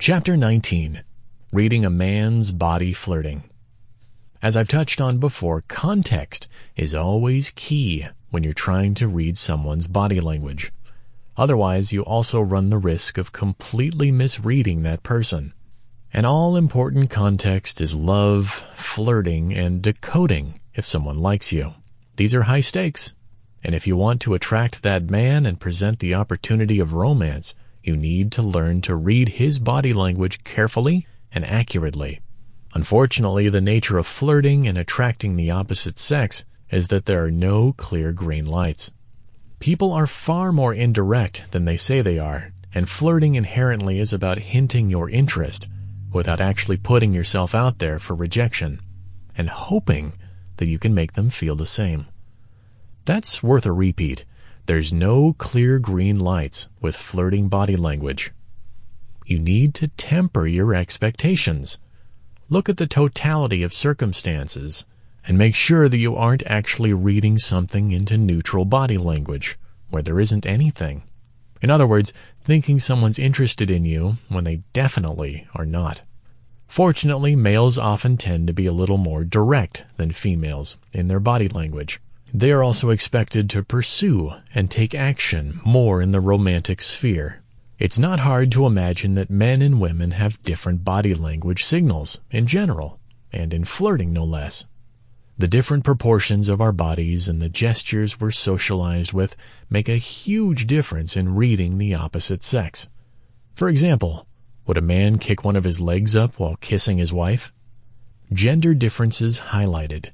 Chapter 19 Reading a Man's Body Flirting. As I've touched on before, context is always key when you're trying to read someone's body language. Otherwise, you also run the risk of completely misreading that person. An all-important context is love, flirting, and decoding if someone likes you. These are high stakes. And if you want to attract that man and present the opportunity of romance, you need to learn to read his body language carefully and accurately. Unfortunately, the nature of flirting and attracting the opposite sex is that there are no clear green lights. People are far more indirect than they say they are, and flirting inherently is about hinting your interest without actually putting yourself out there for rejection and hoping that you can make them feel the same. That's worth a repeat there's no clear green lights with flirting body language. You need to temper your expectations. Look at the totality of circumstances and make sure that you aren't actually reading something into neutral body language where there isn't anything. In other words, thinking someone's interested in you when they definitely are not. Fortunately, males often tend to be a little more direct than females in their body language. They are also expected to pursue and take action more in the romantic sphere. It's not hard to imagine that men and women have different body language signals in general, and in flirting no less. The different proportions of our bodies and the gestures we're socialized with make a huge difference in reading the opposite sex. For example, would a man kick one of his legs up while kissing his wife? Gender differences highlighted.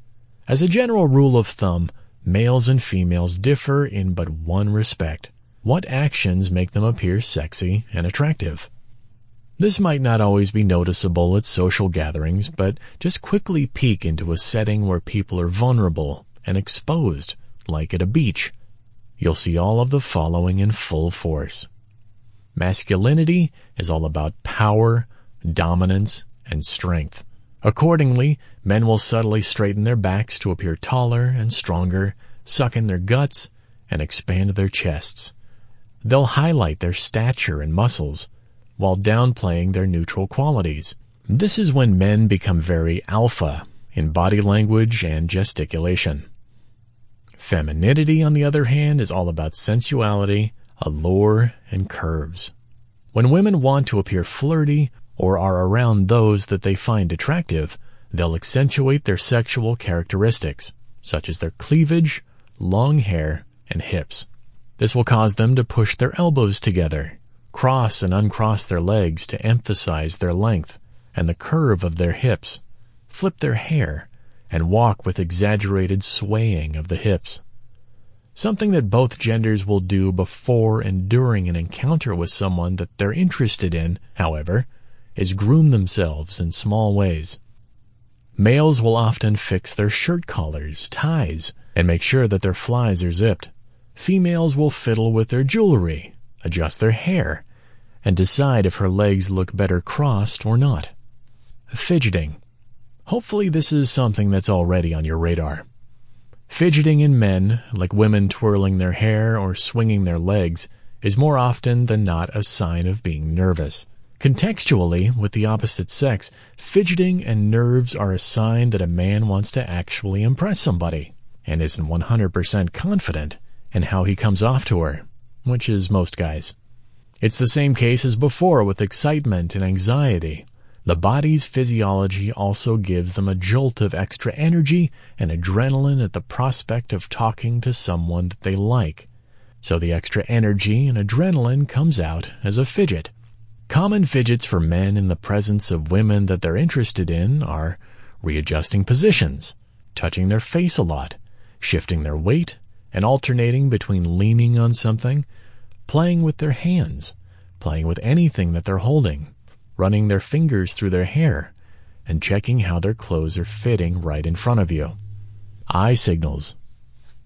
As a general rule of thumb, Males and females differ in but one respect. What actions make them appear sexy and attractive? This might not always be noticeable at social gatherings, but just quickly peek into a setting where people are vulnerable and exposed, like at a beach. You'll see all of the following in full force. Masculinity is all about power, dominance, and strength. Accordingly, men will subtly straighten their backs to appear taller and stronger, suck in their guts, and expand their chests. They'll highlight their stature and muscles, while downplaying their neutral qualities. This is when men become very alpha in body language and gesticulation. Femininity, on the other hand, is all about sensuality, allure, and curves. When women want to appear flirty or are around those that they find attractive, they'll accentuate their sexual characteristics, such as their cleavage, long hair, and hips. This will cause them to push their elbows together, cross and uncross their legs to emphasize their length and the curve of their hips, flip their hair, and walk with exaggerated swaying of the hips. Something that both genders will do before and during an encounter with someone that they're interested in, however, is groom themselves in small ways. Males will often fix their shirt collars, ties, and make sure that their flies are zipped. Females will fiddle with their jewelry, adjust their hair, and decide if her legs look better crossed or not. Fidgeting. Hopefully this is something that's already on your radar. Fidgeting in men, like women twirling their hair or swinging their legs, is more often than not a sign of being nervous. Contextually, with the opposite sex, fidgeting and nerves are a sign that a man wants to actually impress somebody and isn't 100% confident in how he comes off to her, which is most guys. It's the same case as before with excitement and anxiety. The body's physiology also gives them a jolt of extra energy and adrenaline at the prospect of talking to someone that they like. So the extra energy and adrenaline comes out as a fidget. Common fidgets for men in the presence of women that they're interested in are readjusting positions, touching their face a lot, shifting their weight, and alternating between leaning on something, playing with their hands, playing with anything that they're holding, running their fingers through their hair, and checking how their clothes are fitting right in front of you. Eye signals.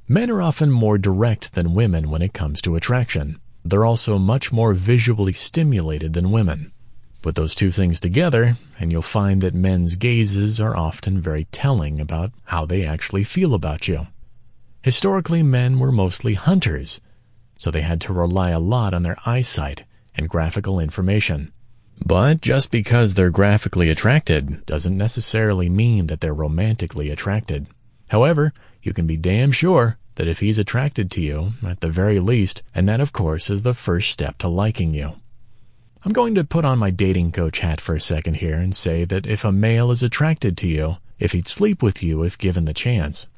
Men are often more direct than women when it comes to attraction. They're also much more visually stimulated than women. Put those two things together, and you'll find that men's gazes are often very telling about how they actually feel about you. Historically, men were mostly hunters, so they had to rely a lot on their eyesight and graphical information. But just because they're graphically attracted doesn't necessarily mean that they're romantically attracted. However, you can be damn sure that if he's attracted to you, at the very least, and that of course is the first step to liking you. I'm going to put on my dating coach hat for a second here and say that if a male is attracted to you, if he'd sleep with you if given the chance,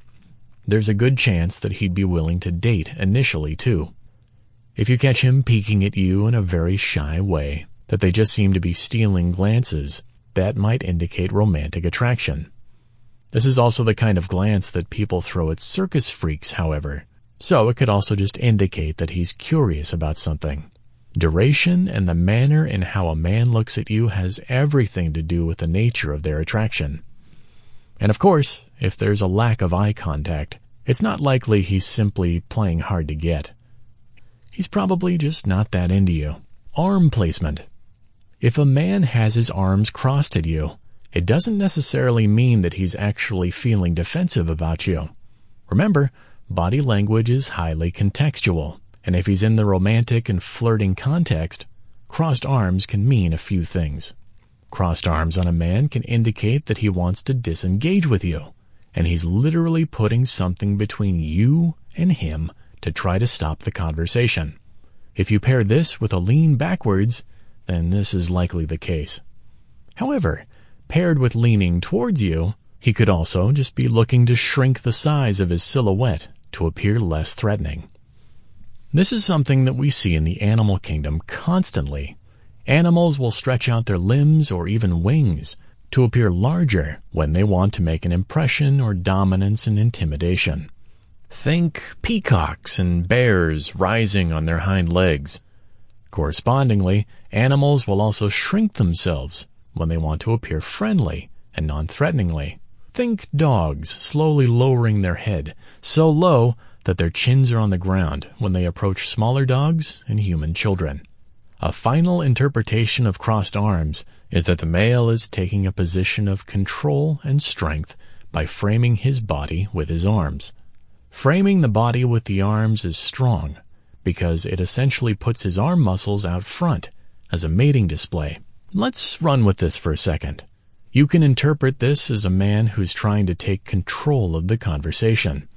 there's a good chance that he'd be willing to date initially too. If you catch him peeking at you in a very shy way, that they just seem to be stealing glances, that might indicate romantic attraction. This is also the kind of glance that people throw at circus freaks, however, so it could also just indicate that he's curious about something. Duration and the manner in how a man looks at you has everything to do with the nature of their attraction. And of course, if there's a lack of eye contact, it's not likely he's simply playing hard to get. He's probably just not that into you. Arm placement. If a man has his arms crossed at you, it doesn't necessarily mean that he's actually feeling defensive about you. Remember, body language is highly contextual, and if he's in the romantic and flirting context, crossed arms can mean a few things. Crossed arms on a man can indicate that he wants to disengage with you, and he's literally putting something between you and him to try to stop the conversation. If you pair this with a lean backwards, then this is likely the case. However, paired with leaning towards you, he could also just be looking to shrink the size of his silhouette to appear less threatening. This is something that we see in the animal kingdom constantly Animals will stretch out their limbs or even wings to appear larger when they want to make an impression or dominance and intimidation. Think peacocks and bears rising on their hind legs. Correspondingly, animals will also shrink themselves when they want to appear friendly and non-threateningly. Think dogs slowly lowering their head so low that their chins are on the ground when they approach smaller dogs and human children. A final interpretation of crossed arms is that the male is taking a position of control and strength by framing his body with his arms. Framing the body with the arms is strong because it essentially puts his arm muscles out front as a mating display. Let's run with this for a second. You can interpret this as a man who's trying to take control of the conversation.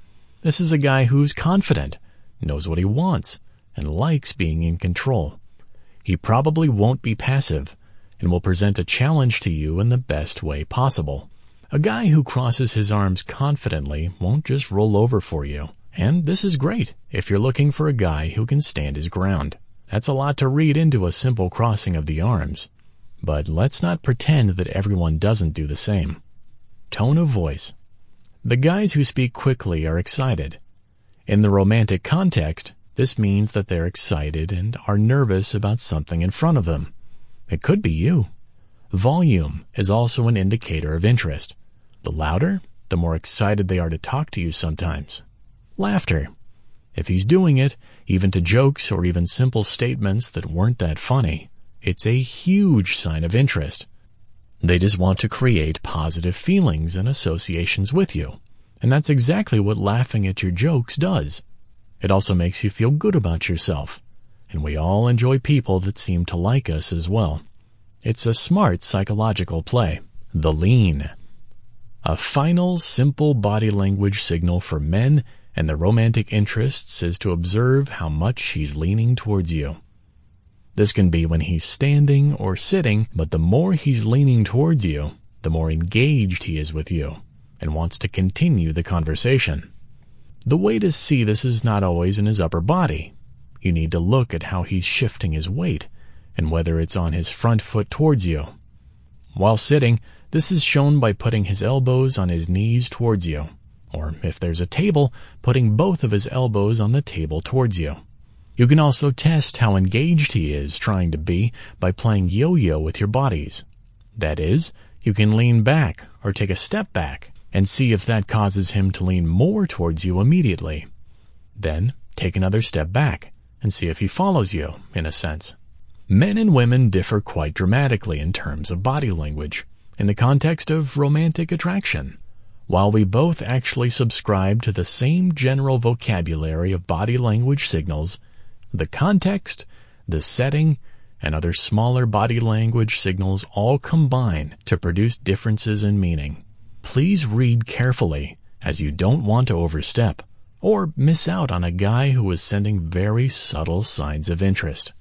This is a guy who's confident, knows what he wants, and likes being in control he probably won't be passive and will present a challenge to you in the best way possible. A guy who crosses his arms confidently won't just roll over for you. And this is great if you're looking for a guy who can stand his ground. That's a lot to read into a simple crossing of the arms. But let's not pretend that everyone doesn't do the same. Tone of voice. The guys who speak quickly are excited. In the romantic context, this means that they're excited and are nervous about something in front of them. It could be you. Volume is also an indicator of interest. The louder, the more excited they are to talk to you sometimes. Laughter. If he's doing it, even to jokes or even simple statements that weren't that funny, it's a huge sign of interest. They just want to create positive feelings and associations with you. And that's exactly what laughing at your jokes does. It also makes you feel good about yourself. And we all enjoy people that seem to like us as well. It's a smart psychological play. The lean. A final, simple body language signal for men and their romantic interests is to observe how much he's leaning towards you. This can be when he's standing or sitting, but the more he's leaning towards you, the more engaged he is with you and wants to continue the conversation. The way to see this is not always in his upper body. You need to look at how he's shifting his weight and whether it's on his front foot towards you. While sitting, this is shown by putting his elbows on his knees towards you, or if there's a table, putting both of his elbows on the table towards you. You can also test how engaged he is trying to be by playing yo-yo with your bodies. That is, you can lean back or take a step back and see if that causes him to lean more towards you immediately. Then take another step back and see if he follows you, in a sense. Men and women differ quite dramatically in terms of body language in the context of romantic attraction. While we both actually subscribe to the same general vocabulary of body language signals, the context, the setting, and other smaller body language signals all combine to produce differences in meaning. Please read carefully, as you don't want to overstep or miss out on a guy who is sending very subtle signs of interest.